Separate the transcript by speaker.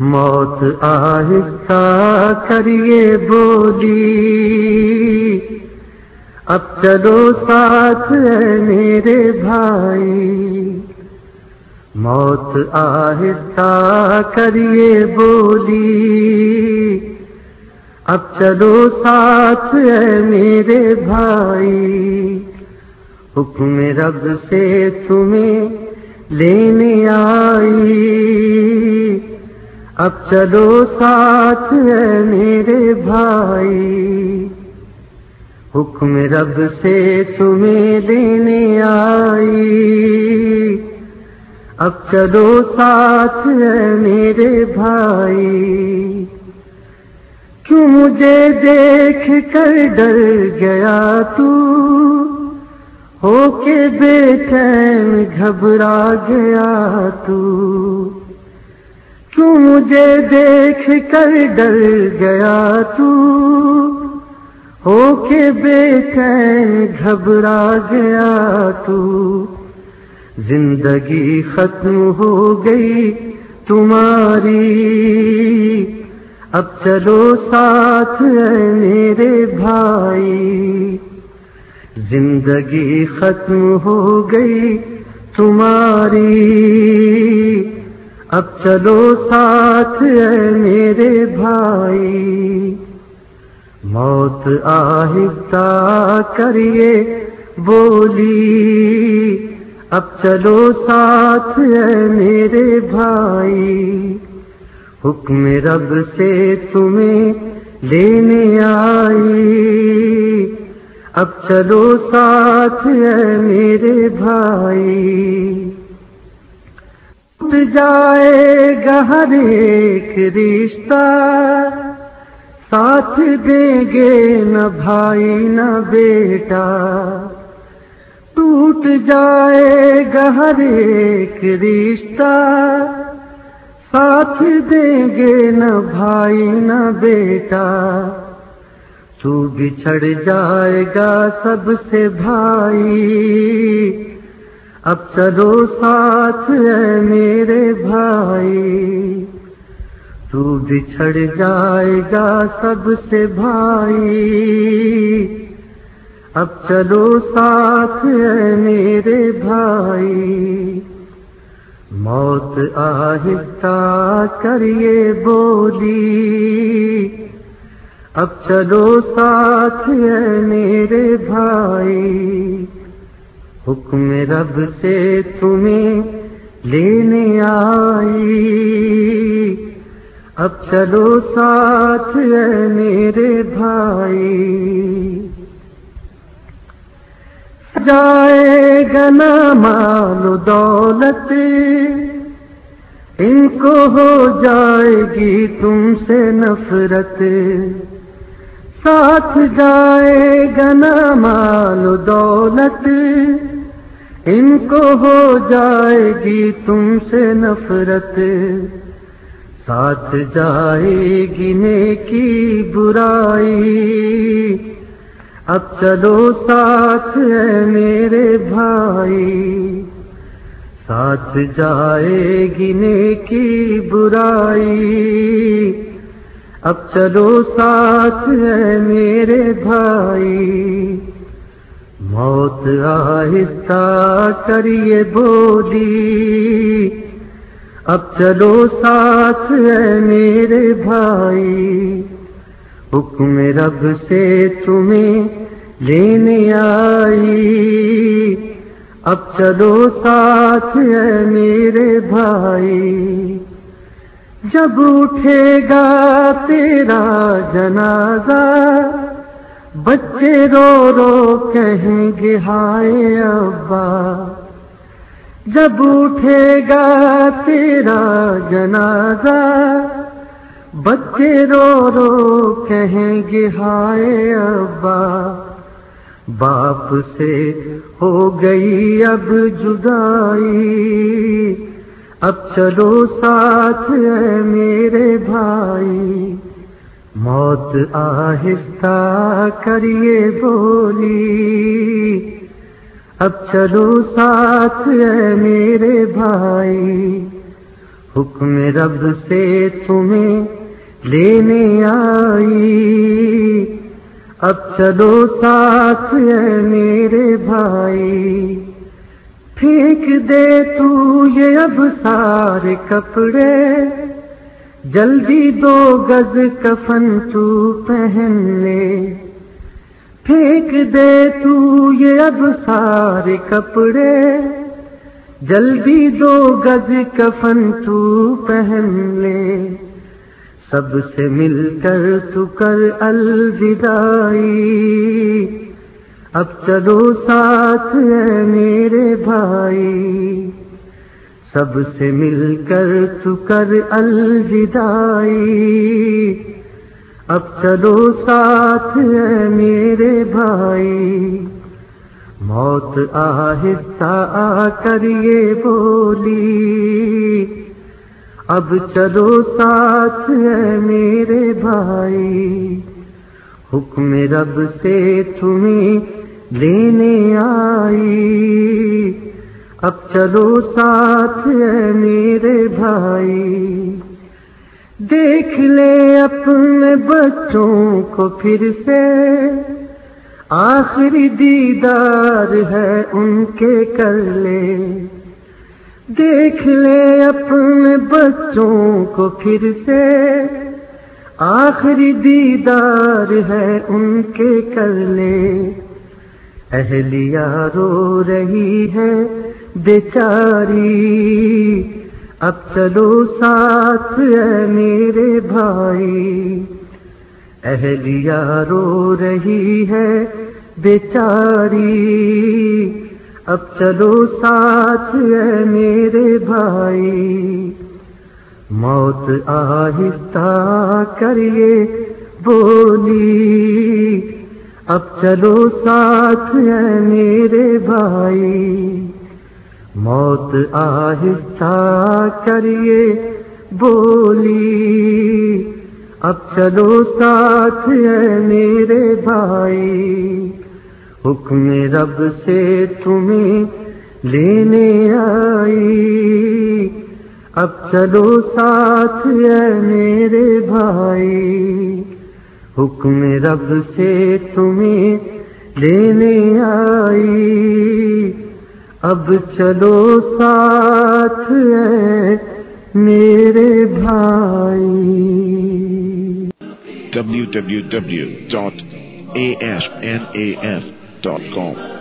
Speaker 1: موت آہستہ کریے بولی۔ اب چلو ساتھ ہے میرے بھائی۔ موت آہستہ کریے بولی۔ اب چلو ساتھ ہے میرے بھائی۔ حکم رب سے تمہیں لینے آئی۔ اب چلو ساتھ ہے میرے بھائی۔ حکم رب سے تمہیں لینے آئی۔ اب چلو ساتھ ہے میرے بھائی۔ کیوں مجھے دیکھ کر ڈر گیا تو؟ ہو کے بے چین گھبرا گیا تو؟ مجھے دیکھ کر ڈر گیا تو ہو کے بے چین گھبرا گیا تو زندگی ختم ہو گئی تمہاری اب چلو ساتھ ہے میرے بھائی زندگی ختم ہو گئی تمہاری اب چلو ساتھ ہے میرے بھائی۔ موت آہستہ کریے بولی۔ اب چلو ساتھ ہے میرے بھائی۔ حکم رب سے تمہیں لینے آئی۔ اب چلو ساتھ ہے میرے بھائی۔ ٹوٹ جائے گا ہر ایک رشتہ۔ ساتھ دیں گے نہ بھائی نہ بیٹا۔ ٹوٹ جائے گا ہر ایک رشتہ۔ ساتھ دیں گے نہ بھائی نہ بیٹا۔ تو بچھڑ جائے گا سب سے بھائی۔ اب چلو ساتھ ہے میرے تو بچھڑ جائے گا سب سے بھائی۔ اب چلو ساتھ ہے میرے بھائی۔ موت آہستہ کریے بولی۔ اب چلو ساتھ ہے میرے بھائی۔ حکم رب سے تمہیں لینے آئی۔ اب چلو ساتھ ہے میرے بھائی۔ جائے گا نا مال دولت، ان کو ہو جائے گی تم سے نفرت۔ ساتھ جائے گا نا مال دولت، ان کو ہو جائے گی تم سے نفرت۔ ساتھ جائے گی نیکی برائی۔ اب چلو ساتھ ہے میرے بھائی۔ ساتھ جائے گی نیکی برائی۔ اب چلو ساتھ ہے میرے بھائی۔ موت آہستہ کریے بولی۔ اب چلو ساتھ ہے میرے بھائی۔ حکم رب سے تمہیں لینے آئی۔ اب چلو ساتھ ہے میرے بھائی۔ جب اٹھے گا تیرا جنازہ، بچے رو رو کہیں گے، ہائے ابا۔ جب اٹھے گا تیرا جنازہ، بچے رو رو کہیں گے، ہائے ابا، باپ سے ہو گئی اب جدائی۔ اب چلو ساتھ ہے میرے بھائی، موت آہستہ کریے بولی۔ اب چلو ساتھ ہے میرے بھائی۔ حکم رب سے تمہیں لینے آئی۔ اب چلو ساتھ ہے میرے بھائی۔ پھینک دے تو یہ اب سارے کپڑے۔ جلدی دو گز کفن تو پہن لے۔ پھینک دے تو یہ اب سارے کپڑے۔ جلدی دو گز کفن تو پہن لے۔ سب سے مل کر تو کر الوداعی۔ اب چلو ساتھ ہے میرے بھائی۔ سب سے مل کر تو کر الوداعی۔ اب چلو ساتھ ہے میرے بھائی۔ موت آہستہ آ کر یہ بولی۔ اب چلو ساتھ ہے میرے بھائی۔ حکم رب سے تمہیں لینے آئی۔ اب چلو ساتھ ہے میرے بھائی۔ دیکھ لے اپنے بچوں کو پھر سے۔ آخری دیدار ہے ان کے کر لے دیکھ لے اپنے بچوں کو پھر سے۔ آخری دیدار ہے ان کے کر لے اہلیا رو رہی ہے بیچاری۔ اب چلو ساتھ ہے میرے بھائی۔ اہلیا رو رہی ہے بیچاری۔ اب چلو ساتھ ہے میرے بھائی۔ موت آہستہ کریے بولی۔ اب چلو ساتھ ہے میرے بھائی۔ موت آہستہ کریے، بولی۔ اب چلو ساتھ ہے میرے بھائی۔ حکم رب سے تمہیں لینے آئی۔ اب چلو ساتھ ہے میرے بھائی۔ حکم رب سے تمہیں لینے آئی۔ اب چلو ساتھ ہے میرے بھائی۔
Speaker 2: www.asnaf.com